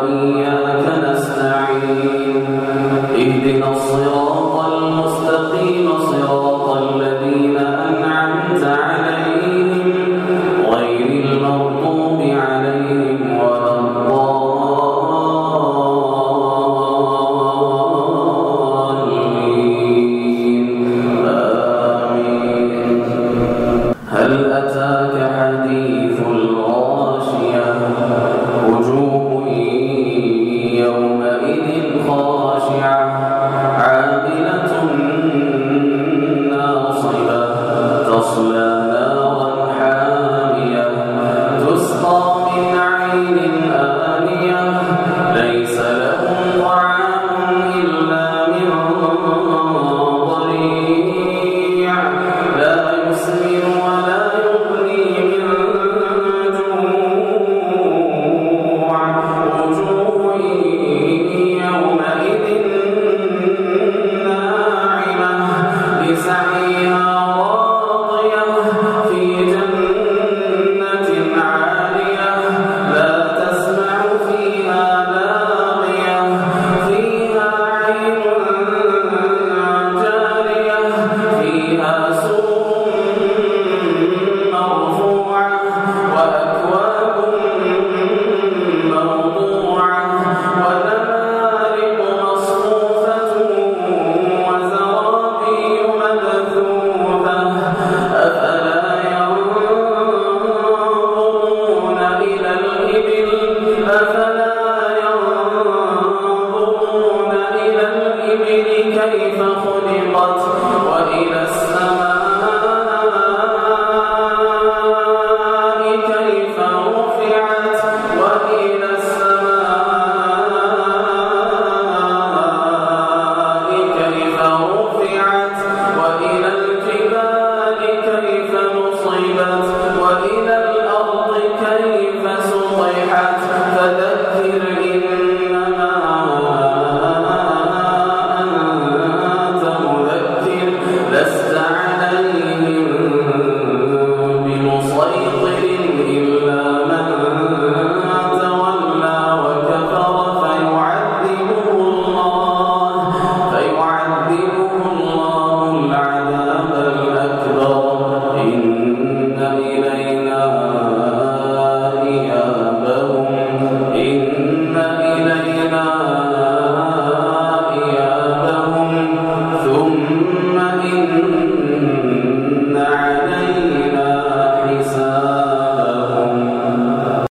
Amen.